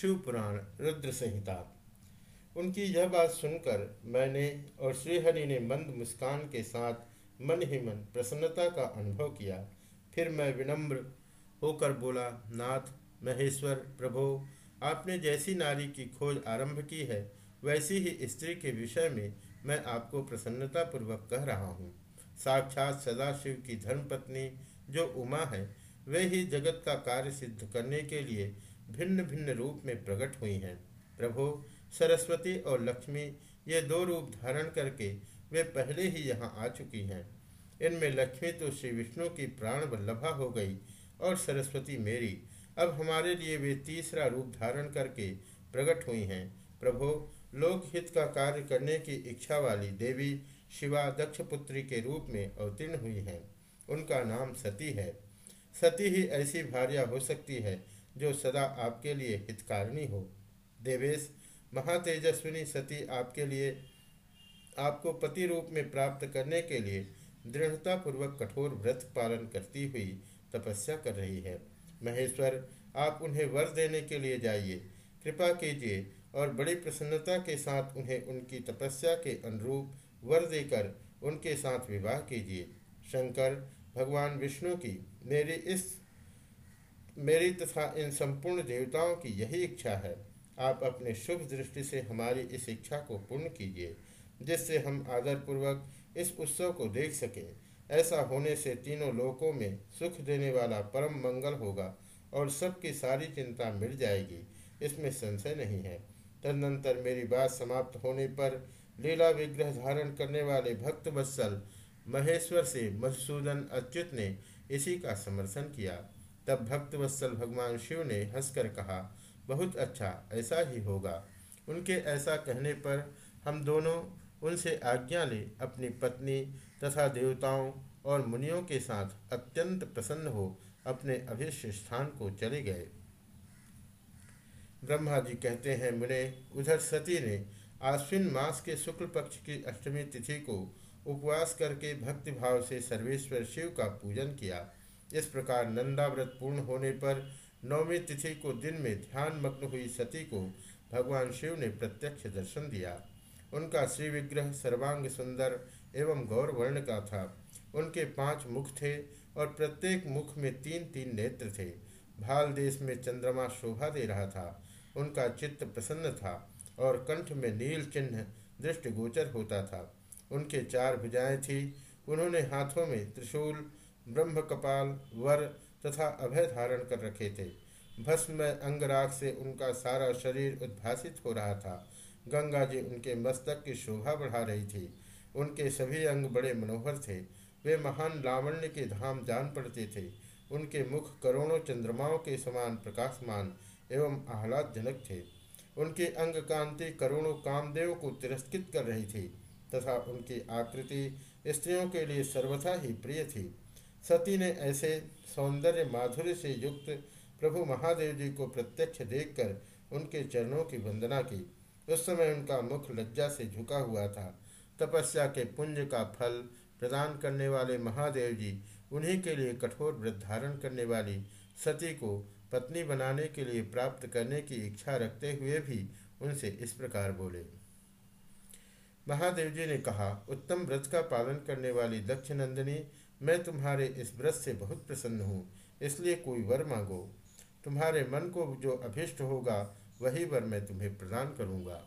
शिव पुराण, रुद्र संहिता। उनकी यह बात सुनकर मैंने और श्रीहरि ने मंद मुस्कान के साथ मन ही मन प्रसन्नता का अनुभव किया। फिर मैं विनम्र होकर बोला, नाथ, महेश्वर, प्रभो, आपने जैसी नारी की खोज आरंभ की है, वैसी ही स्त्री के विषय में मैं आपको प्रसन्नतापूर्वक कह रहा हूँ। साक्षात सदाशिव की धर्मपत्नी जो उमा है, वे ही जगत का कार्य सिद्ध करने के लिए भिन्न भिन्न रूप में प्रकट हुई हैं। प्रभु, सरस्वती और लक्ष्मी, ये दो रूप धारण करके वे पहले ही यहाँ आ चुकी हैं। इनमें लक्ष्मी तो श्री विष्णु की प्राण वल्लभा हो गई और सरस्वती मेरी। अब हमारे लिए वे तीसरा रूप धारण करके प्रकट हुई हैं। प्रभु, लोकहित का कार्य करने की इच्छा वाली देवी शिवा दक्ष पुत्री के रूप में अवतीर्ण हुई हैं। उनका नाम सती है। सती ही ऐसी भार्या हो सकती है जो सदा आपके लिए हितकारिणी हो। देवेश, महातेजस्विनी सती आपके लिए, आपको पति रूप में प्राप्त करने के लिए दृढ़तापूर्वक कठोर व्रत पालन करती हुई तपस्या कर रही है। महेश्वर, आप उन्हें वर देने के लिए जाइए। कृपा कीजिए और बड़ी प्रसन्नता के साथ उन्हें उनकी तपस्या के अनुरूप वर देकर उनके साथ विवाह कीजिए। शंकर, भगवान विष्णु की, मेरी इस मेरी तथा इन संपूर्ण देवताओं की यही इच्छा है। आप अपने शुभ दृष्टि से हमारी इस इच्छा को पूर्ण कीजिए, जिससे हम आदरपूर्वक इस उत्सव को देख सकें। ऐसा होने से तीनों लोकों में सुख देने वाला परम मंगल होगा और सबकी सारी चिंता मिट जाएगी। इसमें संशय नहीं है। तदनंतर मेरी बात समाप्त होने पर लीला विग्रह धारण करने वाले भक्त वत्सल महेश्वर से मधुसूदन अच्युत ने इसी का समर्थन किया। तब भक्त वत्सल भगवान शिव ने हंसकर कहा, बहुत अच्छा ऐसा ही होगा। उनके ऐसा कहने पर हम दोनों उनसे आज्ञा ले, अपनी पत्नी तथा देवताओं और मुनियों के साथ अत्यंत प्रसन्न हो अपने अभिष्ट स्थान को चले गए। ब्रह्मा जी कहते हैं, मुने, उधर सती ने आश्विन मास के शुक्ल पक्ष की अष्टमी तिथि को उपवास करके भक्तिभाव से सर्वेश्वर शिव का पूजन किया। इस प्रकार नंदाव्रत पूर्ण होने पर नौमी तिथि को दिन में ध्यान मग्न हुई सती को भगवान शिव ने प्रत्यक्ष दर्शन दिया। उनका श्री विग्रह सर्वांग सुंदर एवं गौर वर्ण का था। उनके पाँच मुख थे और प्रत्येक मुख में तीन तीन नेत्र थे। भाल देश में चंद्रमा शोभा दे रहा था। उनका चित्त प्रसन्न था और कंठ में नील चिन्ह दृष्टिगोचर होता था। उनके चार भुजाएँ थी। उन्होंने हाथों में त्रिशूल ब्रह्म कपाल वर तथा अभय धारण कर रखे थे। भस्म अंगराग से उनका सारा शरीर उद्भासित हो रहा था। गंगा जी उनके मस्तक की शोभा बढ़ा रही थी। उनके सभी अंग बड़े मनोहर थे। वे महान लावण्य के धाम जान पड़ते थे। उनके मुख करोड़ों चंद्रमाओं के समान प्रकाशमान एवं आह्लादजनक थे। उनकी अंग कांति करोड़ों कामदेव को तिरस्कृत कर रही थी तथा उनकी आकृति स्त्रियों के लिए सर्वथा ही प्रिय थी। सती ने ऐसे सौंदर्य माधुर्य से युक्त प्रभु महादेव जी को प्रत्यक्ष देखकर उनके चरणों की वंदना की। उस समय उनका मुख लज्जा से झुका हुआ था। तपस्या के पुंज का फल प्रदान करने वाले महादेव जी उन्हीं के लिए कठोर व्रत धारण करने वाली सती को पत्नी बनाने के लिए प्राप्त करने की इच्छा रखते हुए भी उनसे इस प्रकार बोले। महादेव जी ने कहा, उत्तम व्रत का पालन करने वाली दक्ष नंदिनी मैं तुम्हारे इस व्रत से बहुत प्रसन्न हूँ, इसलिए कोई वर मांगो। तुम्हारे मन को जो अभिष्ट होगा, वही वर मैं तुम्हें प्रदान करूँगा।